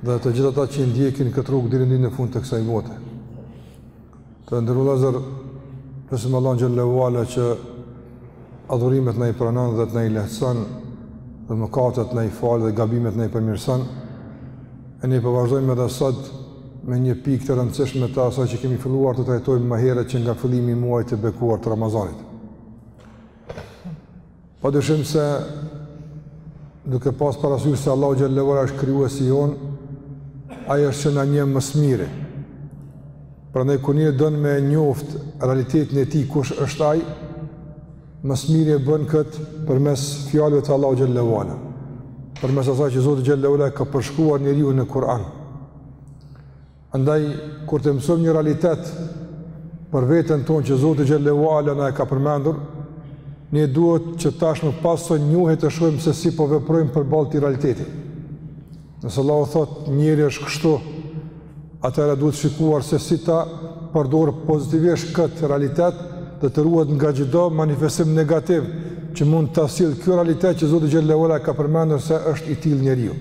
dhe të gjithë ata që i ndjekin këtë rrugë deri në ditën e fundit të kësaj bote. Të nderuar vëllezër, lusim Allahun xhel-le ue ala që adhurimet na i pranon dhe të na i lehtëson dhe mëkatet na i fal dhe gabimet na i përmirëson. E ne po vazhdojmë edhe sot me një pikë të rëndësishme të asaj që kemi filluar të trajtojmë më herët që nga fillimi i muajit të bekuar të Ramazanit. Pa dyshim se duke pas parasysh se Allahu xhel-le ue ala është krijuesi jon, ai është që na njeh më së miri. Prandaj kur njeri don me njoft realitetin e tij kush është ai, më së miri e bën këtë përmes fjalëve të Allahut xhel-le ue ala. Përmes asaj që Zoti xhel-le ue ala ka përshkruar njeriun në Kur'an. Andaj, kur të mësojmë një realitet për veten tonë që Zoti xhel-le ue ala na e ka përmendur, ne duhet që tashmë pas asaj njohje të shohim se si po veprojmë përballë atij realiteti. Nëse Allahu thotë njeriu është kështu, atëherë duhet shikuar se si ta përdor pozitivisht këtë realitet dhe të ruhet nga çdo manifestim negativ që mund ta sjellë ky realitet që Zoti xhel-le ue ala e ka përmendur se është i tillë njeriu.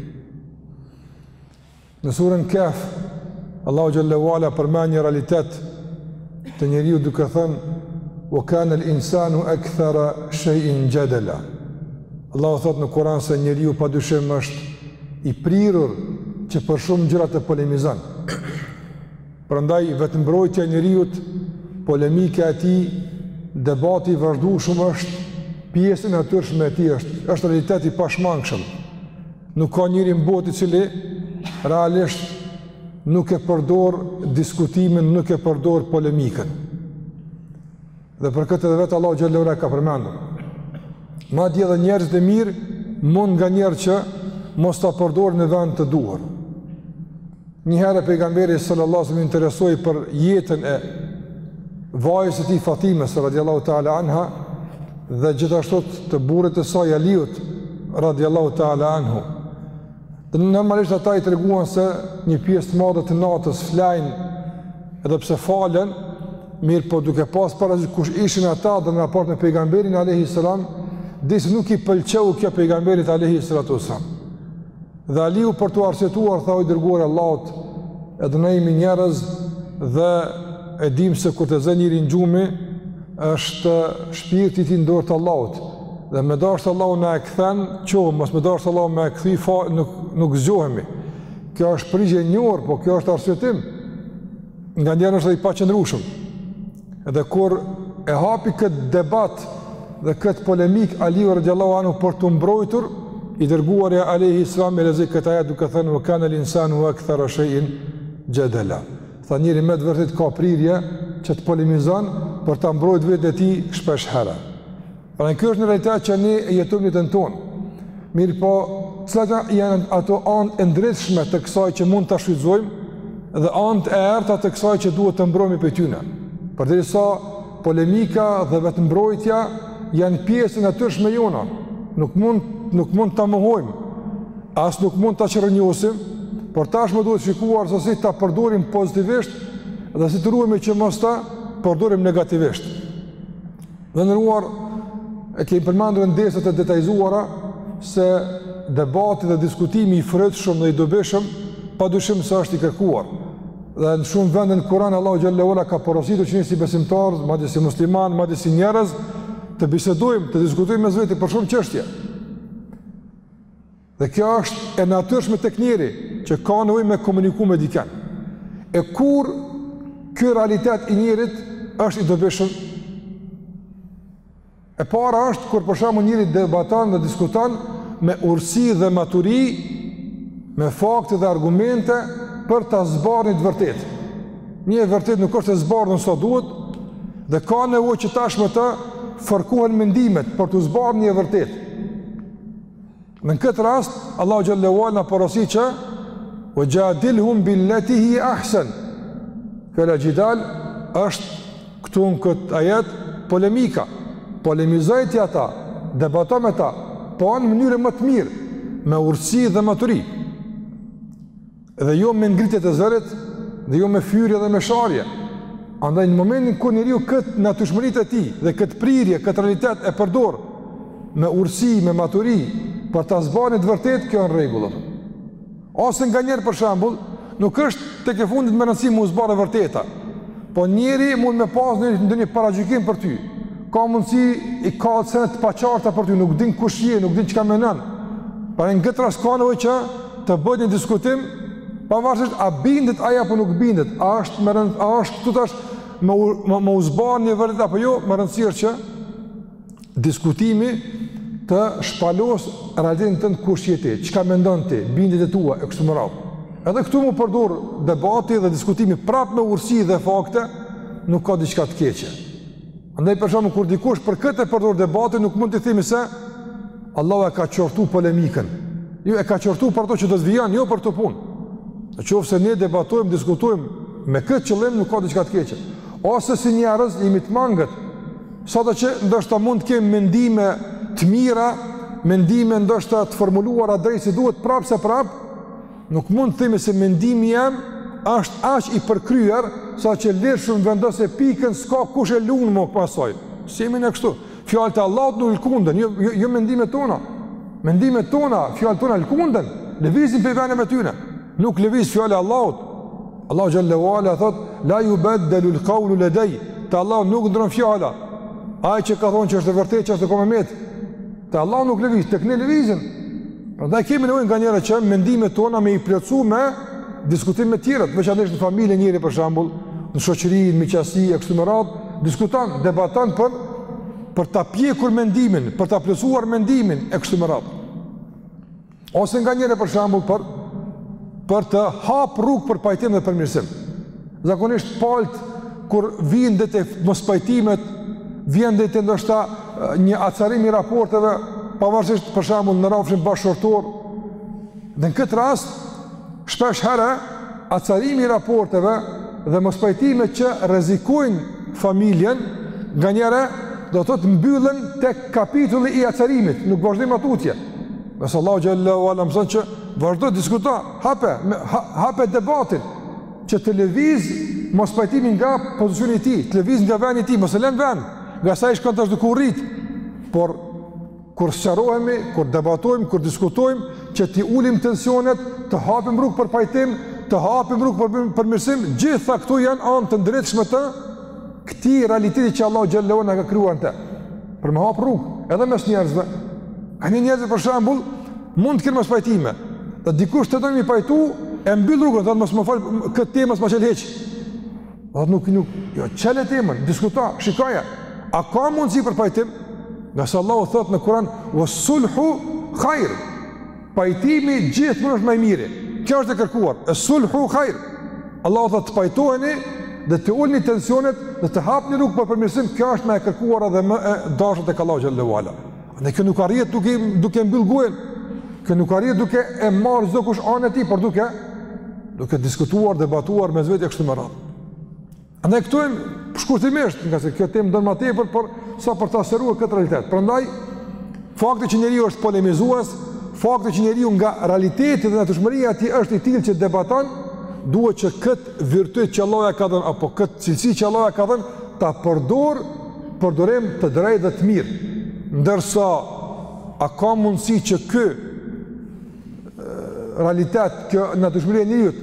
Në suren Kehf, Allahu xhel-le ue ala përmend një realitet të njeriut duke thënë: "Wa kana al-insanu akthara shay'in jadala." Allahu thotë në Kur'an se njeriu pa dyshim është i prirur që për shumë gjëra të polemizon. Prandaj vetëmbrojtja e njeriut, polemika e tij, debati i vazhdueshëm është pjesë e natyrshme e tij, është është realitet i pashmangshëm. Nuk ka njeri në botë i cili realisht nuk e përdor diskutimin, nuk e përdor polemikën. Dhe për këtë edhe vetë Allahu xhel-le ue ala e ka përmendur. Madje edhe njerëzit e mirë mund nganjëherë që mos ta përdor në vend të duhur. Një herë e pejgamberi sallallahu alajhi wasallam interesoi për jetën e vajzës së tij Fatimes radhiyallahu ta'ala anha dhe gjithashtu të burrit të saj Aliut radhiyallahu ta'ala anhu. Normalisht ata i treguan se një pjesë të madhe të natës flajnë edhe pse falen, mirëpo duke pas parasysh kush ishin ata dhe në raport me pejgamberin alayhi salam, disi nuk i pëlqeu kjo pejgamberit alayhi salatu wasalam. Dhe Aliu për t'u arsyetuar tha o i dërguar i Allahut, edhe ne jemi njerëz dhe e dimë se kur ta zë njeriun gjumi është shpirti i tij në dorë të Allahut. Dhe me dasht Allahu na e kthen, çohemi, mos me dasht Allahu me e kthy, fa, nuk, nuk zgjohemi. Kjo është përgjigje njëherë, po kjo është arsyetim. Nganjëherë është dhe i paqëndrueshëm. Edhe kur e hapi këtë debat dhe këtë polemik Aliu radiallahu anhu për t'u mbrojtur, i Dërguari alejhi selam e lexoi këtë ajet duke thënë, ve kanel insanu ekthere shejin xhedela. Tha njeriu me të vërtetë ka prirje që të polemizon për ta mbrojt veten e tij shpesh herë. Pra kjo është një realitet që ne e jetojmë në jetën tonë. Mirëpo, cilat janë ato anët e ndritshme të kësaj që mund t'i shfrytëzojmë dhe anët e errëta të kësaj që duhet të mbrohemi prej tyne. Përderisa polemika dhe vetëmbrojtja janë pjesë e natyrshme jona, nuk mund, nuk mund ta mohojmë. As nuk mund ta çrrënjosim, por tashmë duhet shikuar se si ta përdorim pozitivisht dhe si të ruhemi që mos ta përdorim negativisht. Të nderuar e kemi përmendur në derset e detajizuara se debati dhe diskutimi i frytshëm dhe i dobishëm pa dyshim se është i kërkuar. Dhe në shumë vende në Kur'an Allahu xhel-le ue ala ka porositur që ne si besimtarë, madje si muslimanë, madje si njerëz të bisedojmë, të diskutojmë mes veti për shumë çështje. Dhe kjo është e natyrshme tek njeriu që ka nevojë me komuniku me dikënd. E kur ky realitet i njeriut është i dobishëm? E para është kur për shembull njeriu debaton dhe diskuton me urësi dhe maturi, me fakte dhe argumente për ta zbardhur të vërtetën. Një e vërtetë nuk është e zbardhur sa duhet dhe ka nevojë që tashmë të fërkohen mendimet për t'u zbardhur një e vërtetë. Në këtë rast, Allahu xhel-le ue ala na porosit që ue xhadilhum bil-leti hije ahsen. Fjala xhidal është këtu në këtë ajet polemika. Polemizoji ti ata, debato me ta, po në mënyrën më të mirë, me urtësi dhe maturi. Dhe jo me ngritje të zërit, dhe jo me fyrje dhe me sharje. Andaj në momentin kur njeriu kët natyrshmëri të tij dhe kët prirje, kët realitet e përdor me urtësi, me maturi për ta zbardhur të vërtetën kjo është në rregull apo. Ose nganjëherë për shembull, nuk është tek e fundit me rëndësi m'u zbardh e vërteta. Po njeri mund me pas një ndonjë paragjykim për ty. Ka mundësi i ka senet të paqarta për ty, nuk din kush je, nuk din çka menon. Pra në këtë rast ka nevojë që të bëhet një diskutim pavarësisht a bindet ai apo nuk bindet, a është me rënd, a është këtu tash me me m'u zbardh një e vërtetë apo jo, me rëndësi është që diskutimi të shpalos realitetin tënd kush je ti, çka mendon ti, bindjet e tua e kështu me radhë. Edhe këtu m'u përdor debati dhe diskutimi prapë me urtësi dhe fakte, nuk ka diçka të keqe. Andaj për shembull kur dikush për këtë e përdor debatin nuk mund të themi se Allahu e ka qortu polemikën. Jo e ka qortu për ato që do të vijnë, jo për këtë punë. Në qoftë se ne debatojmë, diskutojmë me këtë qëllim nuk ka diçka të keqe. Ose si njerëz jemi të mangët. Sa të që ndoshta mund të kemi mendime të mira, mendime ndoshta të formuluara drejt si duhet prapëseprapë, Nuk mund të themi se mendimi jem është aq i përkryer saqë lirshëm vendose pikën s'ka kush e lunë më pasoj. S'jemi ne kështu? Fjalët e Allahut nuk lëkunden, jo, jo, jo mendimet tona. Mendimet tona, fjalët tona lëkunden, levizin prej veneve tyne. Nuk leviz fjala e Allahut. Allahu xhelle ue ala thotë, la jubeddelul kaulu ledej, te Allahu nuk ndron fjala. Ajo që ka thonë që është e vërtetë që është e kome metë, te Allahu nuk leviz, tek ne levizin. Prandaj kemi nevojë nganjëherë që mendimet tona me i plotësu me diskutim me tjerët, veçanërisht në familje njeriu për shembull, në shoqëri, në miqësi e kështu me radhë, diskuton, debaton për për ta pjekur mendimin, për ta plotësuar mendimin e kështu me radhë. Ose nganjëherë për shembull për për të hap rrugë për pajtim dhe përmirësim. Zakonisht palët, kur vijnë deri te mospajtimet, vjen deri te ndoshta një acarim i raporteve, pavarësisht për shembull në rafshin bashkëshortor. Dhe në këtë rast, shpeshherë, acarimi i raporteve dhe mospajtimet që rrezikojnë familjen, nganjëherë, do të thotë mbyllen te kapitulli i acarimit, nuk vazhdojmë ma tutje. Ndërsa Allahu xhelle ue ala mëson që vazhdo, diskuta, Hape, hape debatin që të lëviz mospajtimi nga pozicioni i tij, të lëviz nga vendi i tij, mos e le në vend, ngase ai shkon tash duke u rrit. Por kur sqarohemi, kur debatojmë, kur diskutojmë, që t'i ulim tensionet, të hapim rrugë për pajtim, të hapim rrugë për përmirësim, gjitha këto janë anë të ndritshme të këtij realiteti që Allahu xhelle ue ala e ka krijuar në të. Për me hap rrugë edhe mes njerëzve. Ani njerëz për shembull, Mund të kenë mospajtime. Dhe dikush tenton me i pajtu, e mbyll rrugën, dhe mos më fol, këtë temë mos ma qel hiç. Dhe nuk, nuk, jo, qele temën, diskuta, shikaja. A ka mundësi për pajtim? Ngase Allahu thotë në Kuran, ues sulhu hajr. Pajtimi gjithmonë është ma i miri. Kjo është e kërkuar, es sulhu hajr. Allahu thotë të pajtoheni dhe t'i ulni tensionet dhe të hapni rrugë për përmirësim, kjo është ma e kërkuar dhe më e dashur tek Allahu xhelle E kjo nuk arrihet duke duke mbyll gojën. Kjo nuk arrihet duke e marr çdokush anën e tij, por duke duke diskutuar, debatuar mes vete e kështu me radhë. Andaj këtu jam shkurtimisht, ngase kjo temë don ma tepër, por sa për ta sqaruar këtë realitet. Prandaj fakti që njeriu është polemizues, fakti që njeriu nga realiteti dhe natyrshmëria e tij është i tillë që debaton, duhet që këtë virtyt që Allahu ia ka dhënë apo këtë cilësi që Allahu ia ka dhënë ta përdor përdorim të drejtë dhe të mirë, ndërsa a ka mundësi që ky realitet, kjo natyrshmëri e njeriut,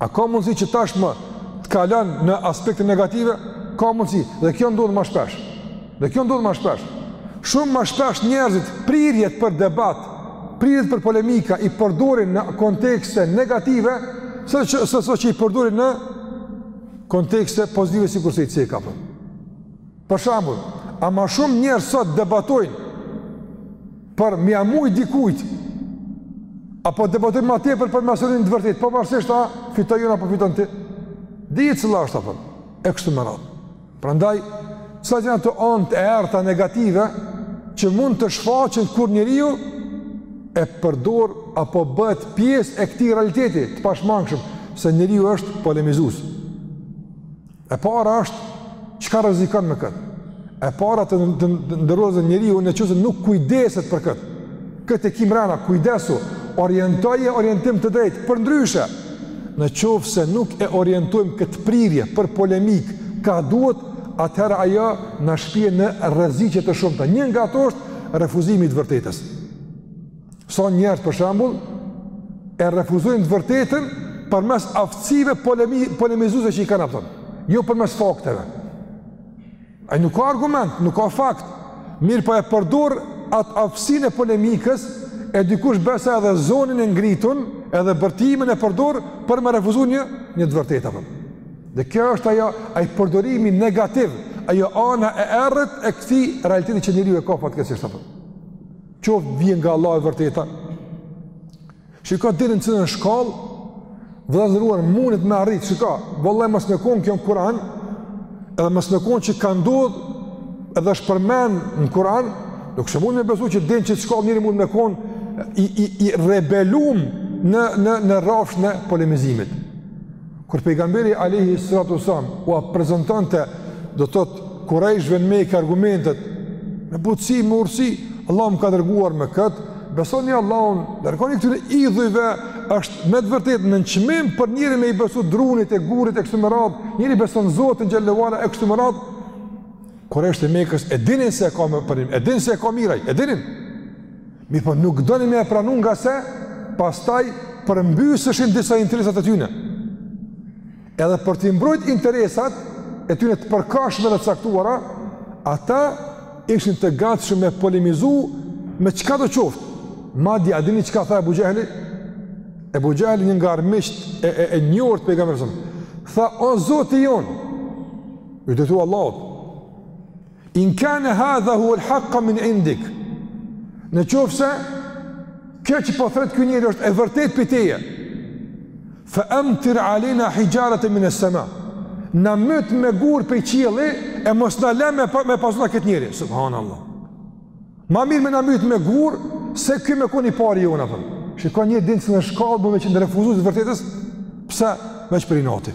a ka mundësi që tashmë të kalon në aspekte negative, ka mundësi, dhe kjo ndodh ma shpesh, dhe kjo ndodh ma shpesh, shumë ma shpesh njerëzit prirjet për debat, prirjet për polemika, i përdorin në kontekste negative, sesa që, se, sesa që i përdorin në kontekste pozitive sikurse i ceka apo. Për shambull, a ma shumë njerëz sot debatojnë për me ia mujt dikujt, apo debatojnë ma tepër për me arrit në të vërtetë, pavarësisht a fitoj unë apo fiton ti, dihet cila është apo, e kështu me radhë. Prandaj, Cilat janë ato anët e errëta negative që mund të shfaqen kur njeriu e përdor apo bëhet pjesë e këtij realiteti të pashmangshëm se njeriu është polemizues. E para është çka rrezikon me këtë. E para të nderuar njeriu në qoftë se nuk kujdeset për këtë. Këtë e kemi thanë, kujdesu, orientoje orientim të drejtë, përndryshe, në qoftë se nuk e orientojmë këtë prirje për polemikë kah duhet, atëherë ajo na shpie në rreziqe të shumta. Një nga ato është refuzimi i të vërtetës. Sa njerëz për shembull e refuzojnë të vërtetën përmes aftësive polemi, polemizuese që i kanë apo. Jo përmes fakteve. Ai nuk ka argument, nuk ka fakt. Mirëpo e përdor atë aftësinë e polemikës e dikush besa edhe zonin e ngritun, edhe bërtimin e përdor për me refuzu një, një të vërtetë, apo. Dhe kjo është ajo, ai përdorimi negativ, ajo ana e errët e këtij realiteti që njeriu e ka fatkeqësisht apo. Që t'vjen nga Allahu e vërteta. Shiko deri në cilën shkallë vëlla i nderuar mundet me arrit, shiko, vallahi mos me kon kjo në Kur'an, edhe mos me kon që ka ndodh, edhe është përmend në Kur'an, nuk kishe mujt me besu që deri n'qet shkallë njeri mund me kon i i i rebelum në në në rrafshin e polemizimit. Kur pejgamberi alejhi salatu wasalam ua prezantonte do të thotë kurajshve në Mekë argumentet me butësi, me urësi, Allahu më ka dërguar me këtë, besoni Allahun, largoni këtyne idhujve, është me të vërtet nënçmim për njeri me i besu drunit e gurit e kështu më radhë, njeri beson Zotin xhelle ve ala e kështu më radhë, kurajshët e Mekës, e dinin se e ka me pranim, e dinin se e ka miraj, e dinin. Mirëpo nuk donin me e pranu ngase pastaj përmbysëshin disa interesat e tyne. Edhe për t'i mbrojt interesat e tyne të përkohshme dhe të caktuara, ata ishin të gatshëm me polemizu me çkado qoftë. Madje, a dini çka tha Ebu Xhehli? Ebu Xhehli një nga armiqt e, e, e njohur të pejgamberit alejhi selam. Tha, o Zoti jonë, iu drejtu Allahut, In kane hadha huel haqqa min indik Në qoftë se Kjo që po thret ky njeri është e vërtet pej teje Fë emtir alina hijaraten mine sema Na myt me gurë pej qielli E mos na len me, me pasu na këtë njeri Subhanallah Ma mirë me na mytë me gurë Se ky me kon i pari jonë tash Shiko njeri din se në çfarë shkalle me qenë në refuzim të vërtetës Pse veç prej inati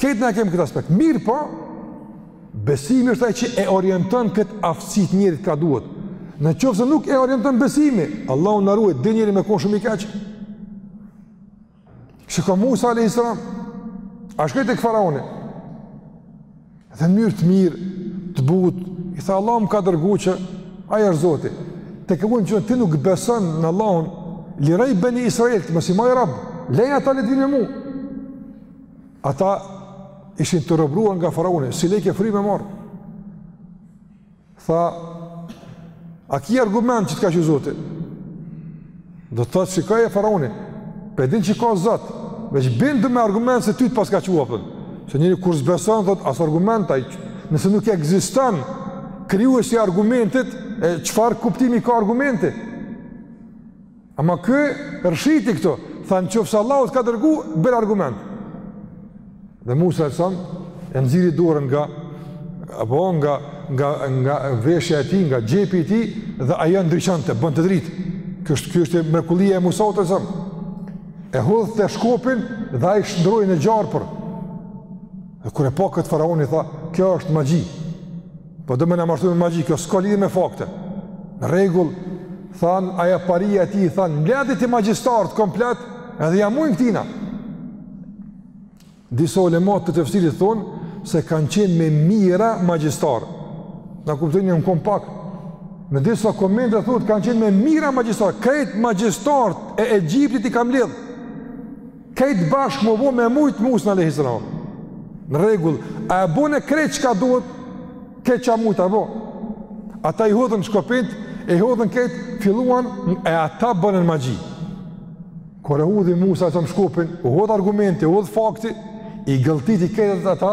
Këtë na kemë këtë aspekt. Mirëpo, besimi është ai që e orienton këtë aftësi të njerit ka duhet. Në qoftë se nuk e orienton besimi, Allahu na ruajt, din njeri me kon shumë i keq. Shiko Musa alayhis salam. A shkoi tek faraoni? Dhe në mënyrë të mirë, të butë, i tha Allahu më ka dërgu që ai është zoti. Tek e fundit ti nuk beson në Allahun, liroj beni israil mos i maj rob, lej ata le t'vinë me mu. Ata ishin të robëruar nga faraoni, s'i lejke frymë me marrë. Tha, a ki argument që të ka çu Zoti? Do të thotë, shikoje faraoni, pe din që ka Zot, veç bindu me argument se ty të paska çu apo. Se njeri kur s'beson, thot, as argumente, nëse nuk ekziston, krijuesi i argumentit, e çfarë kuptimi ka argumenti? Ama ky rëshiti këtu, tha në qoftë se Allahu t'ka dërgu, bjer argument. Dhe Musa alejhi selam, e nxirrte dorën nga, apo nga, nga, nga veshja e tij, nga xhepi i tij, dhe ajo ndriçonte, bënte dritë. Ky është, kjo është mrekullia e Musait alejhi selam. E hudhte shkopin dhe ai shndërrohej në gjarpër. E kur e pa këtë faraoni, tha, kjo është magji. Po do me na mashtru me magji, kjo s'ka lidhje me fakte. Në rregull, than ajo paria e tij, than mblidhi ti magjistart komplet, edhe ja mujnë këtina. Disa ulemat të tefsirit thon se kanë qenë me mijëra magjistarë. Na kujtojmë një kanë pak. Në disa komente thotë kanë qenë me mijëra magjistarë, krejt magjistart e Egjiptit i ka mledh. Kejt bashkë me bo me mujtë Musën alejhi selam. Në rregull, e bonën krejt çka duhet, kejt çka mujtën me bo. Ata i hodhën shkopinjtë, i hodhën kejt, filluan e ata bonën magji. Kur e hudhi Musa vetëm shkopin, u hodh argumenti, u hodh fakti, i gëlltiti kejt ata,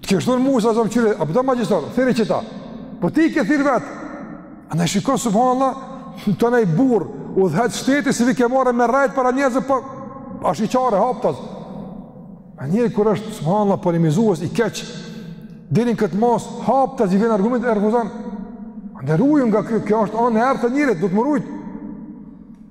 Të kish thënë Musa, zëmë qyre, a po do magjistarë, thirri qeta, po ti i ke thirrë vetë, andaj shiko, subhanallah, tanë aj burrë, udhëheqës shteti, s'i vika marre me rrejtë para njerëzve, po, ashiqare, haptas, a njeri kur është, subhanallah, polemizues, i keq, deri në këtë masë, haptas, i vjen argument e refuzon, andaj ruju nga kjo, kjo është anë e errët e njerit, duhet me u rujtë,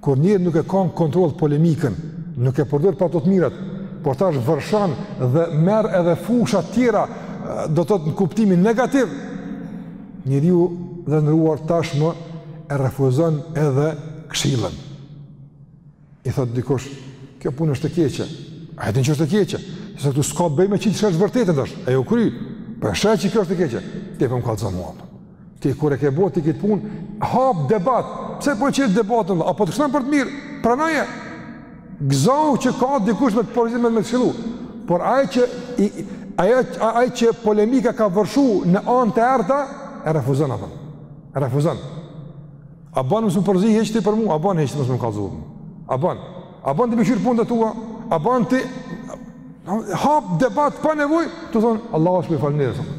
Kur njeri nuk e ka në kontroll polemikën, nuk e përdor për ato të mirat, por tash vërshon dhe merr edhe fusha tjera, do të thotë në kuptimin negativ, njeriu, të nderuar, tashmë e refuzon edhe kshillën. I thotë dikush, kjo punë është e keqe, ai e din që është e keqe, se këtu s'ka të bëjë me qitë në shesh të vërtetën tash, ajo u kry, por po e sheh që kjo është e keqe, ti po më kallzon mua, Ti kur e ke bo ti këtë punë, hap debat. Pse po çel debat vlla? A po të kshillon për të mirë? Pranoje. Gëzohu që ka dikush me t'u përzi me të këshillu. Por ai që i ai ai që polemika ka vërshu në anë të errta, e refuzon, kupton. E refuzon. A ban mos m'u përzi hiç ti për mua, a ban hiç mos më kallzu. A ban. A ban ti me kqyrë punët e tua, a ban ti hap debat pa nevojë, tu thonë vallahi shumë faleminerës.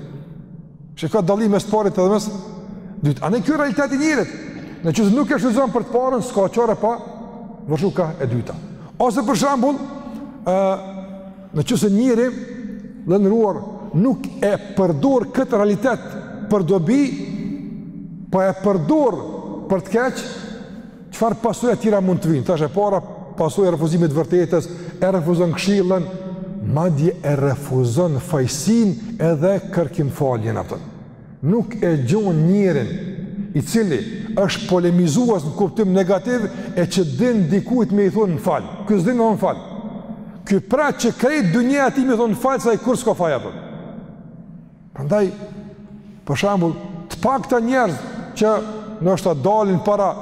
Që ka dallim mes t'parit edhe mes t'dytit. Andaj kjo realitet i njerit. Në qoftë se nuk e shfrytëzon për të parën, s'ka çare pa vërshu kah e dyta. Ose për shembull, e, në qoftë se njeri, të nderuar, nuk e përdor këtë realitet për dobi, pa po e përdor për të keq, Çfarë pasoja tjera mund të vinë? Thashë e para pasoja e refuzimit të vërtetës, e refuzon këshillën, madje e refuzon fajësinë edhe kërkimfaljen, kupton. Nuk e gjon njerin i cili është polemizues në kuptim negativ e që din dikujt me i thonë më fal. Ky s'din me thonë më fal. Ky pret që krejt dynjaja atij me i thonë më fal se ai kurrë s'ka faj, kupton. Prandaj për shembull, të paktë njerëz që ndoshta dalin para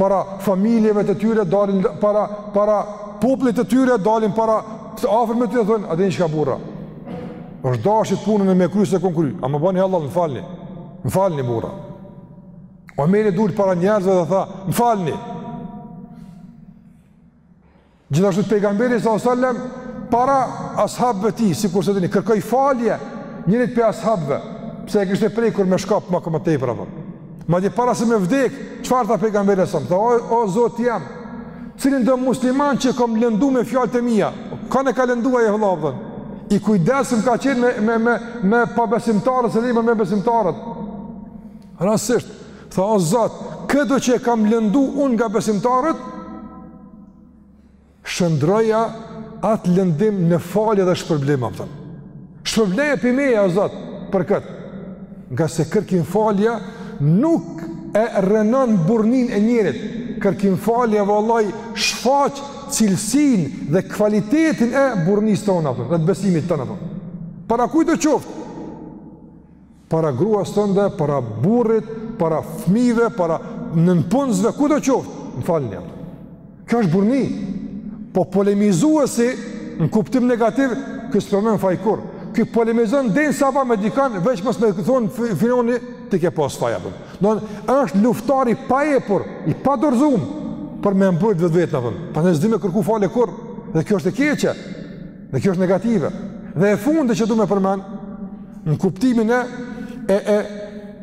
para familjeve të tyre, dalin para para popullit të tyre, dalin para të afërmve të tyre thonë, a dini çka burra? Është dashtë punën me e kry, s'e kom kry, a ma bani hallall, më falni. Më falni burra. Omeri dul para njerëzve dhe tha, më falni. Gjithashtu pejgamberi sallallahu alajhi wasallam para ashabëve të tij, sikur se dini, kërkoi falje njërit prej ashabëve, pse e kishte prekur me shkop ma tepër apo. Madje para se me vdek, çfarë tha pejgamberi sallallahu alajhi wasallam? O, o Zoti jem, cilindo musliman që e kam lëndu me fjalët e mia? Kënd ka lënduar e vëlla apton. I kujdesshëm ka qenë me me me me pabesimtarët, se lëre më me besimtarët. Rastisht, tha o Zot, këdo që e kam lëndu unë nga besimtarët, shndërroja atë lëndim në falje dhe shpërblim, apton. Shpërbleje pi meje, o Zot, për këtë. Ngase kërkim falja nuk e rrënon burrninë e njerit. Kërkim falja, vëllaj, shfaq cilësinë dhe kvalitetin e burrnisë tonë, apton, dhe të besimit tonë, apton. Para kujtdo qoftë? Para gruas tande, para burrit, para fëmijëve, para nënpunësve, kudo qoftë, më falni atë. Kjo është burrni. Po polemizuesi në kuptim negativ, ky s'përmend faj kurrë. Ky polemizon deri sabah me dikan, veç mos me thon filani ti ke pas faj apo. Dmth është luftar i paepur, i padorzuar për me mbrojt vetveten apo. Prandaj s'di me kërku falje kurrë. Dhe kjo është e keqe. Dhe kjo është negative. Dhe e fundit që du me përmen, në kuptimin e, e, e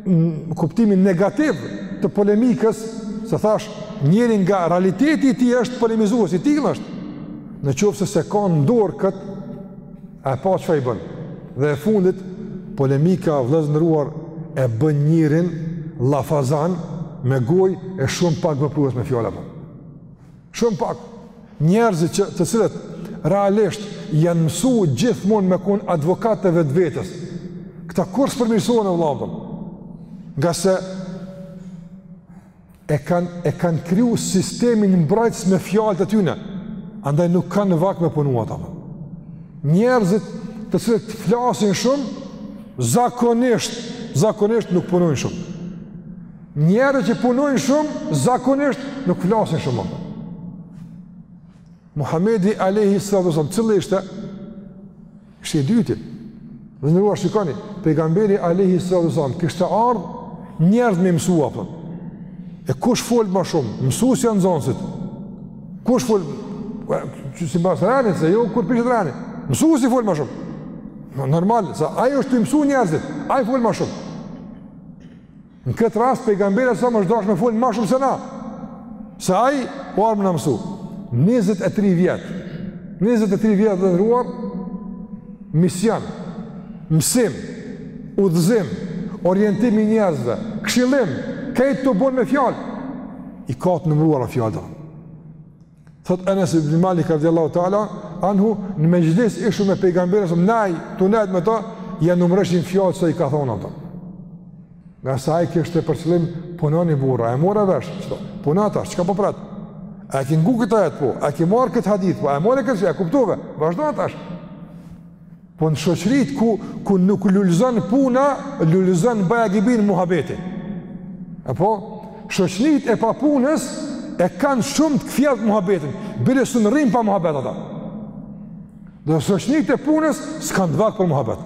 në kuptimin negativ të polemikës, se thashë, njeri nga realiteti i tij është polemizuës, i tilë është, në qoftë se s'e ka n'dorë këtë, e pa çfa i bën. Dhe e fundit, polemika vëllezën t'nderuar e bën njerin llafazan me gojë e shumë pak veprues me fjalë e Shumë pak njerëzit që të cilët realisht janë mësuar gjithmonë me kon advokat i vetvetes. Këta kurrë s'përmirësohen e vlla, apton, ngase e kanë e kanë kriju sistemin mbrojtës me fjalët e tyne, andaj nuk kanë vakt me punu ata. Njerëzit të cilët flasin shumë, zakonisht, zakonisht nuk punojnë shumë. Njerëzit që punojnë shumë zakonisht nuk flasin shumë. Muhamedi alayhi salatu wasallam cili ishte ishte i dyti. Të nderuar shikoni, pejgamberi alayhi salatu wasallam kishte ardh njerëzit me i mësu apo. E kush fol më shumë? Mësuesi a nxënësit. Kush fol? Jo si mbas renit, se jo kur prishet reni. Mësuesi fol më shumë. Normal, se ai është tu i mësu njerëzit, ai fol më shumë. Në këtë rast pejgamberi salam u dasht me fol më shumë se na. Se ai ka ardh me na mësu. 23 vjet. 23 vjet të nderuar mision, mësim, udhëzim, orientim i njerëzve, këshillim, krejt tu bën me fjalë. I ka të numëruar fjalët. Thot Enes ibn Malik radiallahu ta'ala anhu në mexhlis ishim me pejgamberin sëmë naj, tu nejt me ta, ja numrojshim fjalët që i ka thonë ato. Ngase ai kishte për qëllim, punoni burra, e more vesh qëto, puno tash, çka po pret? A e ki ngu këtë ajet po, a e ki marrë këtë hadith po, a e more këtë që, a e kuptove, vazhdo tash. Po në shoqëritë ku, ku nuk lulëzon puna, lulëzon bajagi muhabeti. Apo, shoqnitë e papunës e kanë shumë të kthjellët muhabetin, bile s'un rrinë pa muhabet ata. Dhe shoqnitë e punës s'kanë vakt për muhabet.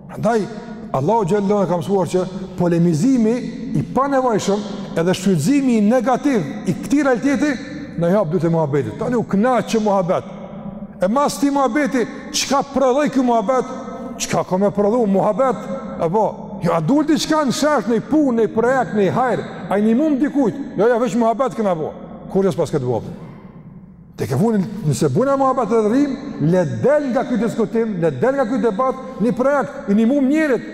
Prandaj Allahu xhallahu ka mësuar që polemizimi i panevojshëm edhe shfrytëzimi negativ i këtij realiteti na hap dyrt e muhabetit. Tani u kënaq që muhabet. E mas tij muhabeti, çka prodhoi ky muhabet? Çka ka me prodhu muhabet? Apo, jo a dul diçka në shesh, një punë, një projekt, një hajr, a i nimum dikujt. Jo, ja jo, veç muhabet kena bo. Kur është pas këtë vop? Tek e fundit, nëse bojna muhabet edhe rrim, le del nga ky diskutim, le del nga ky debat, një projekt, i nimum njerit.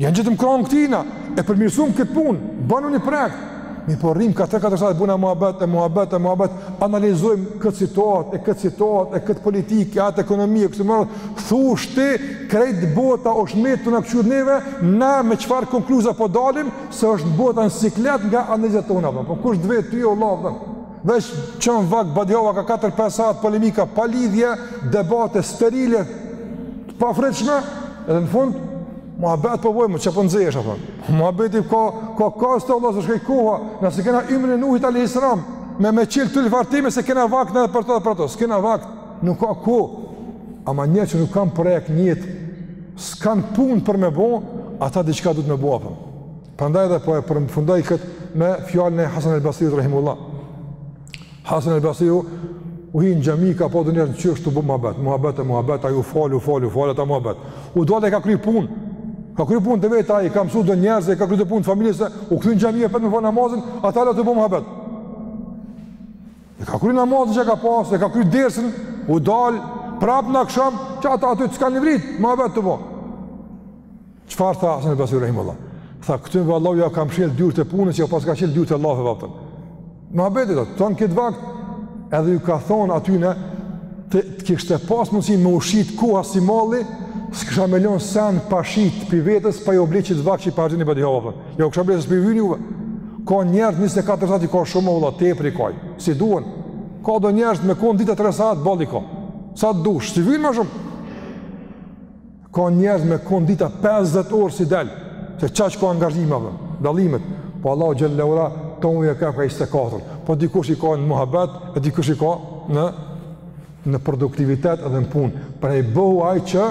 Ja ngjitëm krahun këtina, e përmirësum këtë punë, bonëm një projekt. Mirëpo rrim, ka 3-4 sahat bojna muhabet, e muhabet, e muhabet, analizojmë këtë situatë, e këtë situatë, e këtë politikë, e atë ekonomi, e kështu me radhë, thush ti, krejt bota, është metë tu na këqyrë neve, na me çfarë konkluza po dalim, Se është bota në siklet nga analizat tona, po kush t'vet ty o lavë, dhe, veç çon vakt badihava ka 4-5 sahat polemika, pa lidhje, debate sterile, të pafrytshme, edhe në fund, muhabet po bojmë, çka po nxehesh, apo, muhabeti ka, ka kasë të Allah, shkoi koha, na s'e kena ymrin e Nuhit alejhi selam, me me çilë turlifar teme, se kena vakt edhe për to edhe për to, s'kena vakt, nuk ka ku, ama njerëz që nuk kanë projekt në jetë, s'kanë punë për me bo, ata diçka duhet me bo, apo. Prandaj edhe po e përfundoj këtë me fjalën e Hasan el-Basriut Rahimullah. Hasan el-Basriu u hi në xhami, ka pa do njerëz në qoshe tu bo muhabet, muhabet e muhabet, ai u fal, u fal, u fal, ata muhabet. U dal e ka kry punë, ka kry punët e veta, ai ka mësu do njerëz, ka kry do punë të familjes, u kthy në xhami apet me falë namazin, ata hala tu bo muhabet. E ka kry namazin që ka pasë, e ka kry dersën, u dalë, prapë në aksham, qe ata aty s'kanë livrit, muhabet tu bo. Çfarë tha Hasan el-Basri Rahimullah? Tha, këtyne Allahu ja ka mshilë dyrt e punës, ja paska çilë dyrt e llafeve vapëtën. Muhabet tanë këtë vakt, edhe ju ka thonë atyne, të, të kishte pas mundësi me u shit koha si malli, s'kisha me lonë sen pa shit prej vetes, pa jau ble qët vakt që po e harxhoni badi Jo, kësha bërë, s'pi vyni juve. Ka njerëz 24 saat i ka shumë, vlla, tepër i ka, s'i duhen. Ka do njerëz me konë dita 3 saat, boll i ka. Sa të dush, s'i vyn ma shumë. Ka njerëz me konë dita 50 orë s'i del, se kaq që ka angazhime, dhe, dallimet. Po Allahu xhelle ve ala, të tanëve ka ka 24. Po dikush i ka në muhabet, e dikush i ka në, në produktivitet edhe në punë. Pra bëhu ai që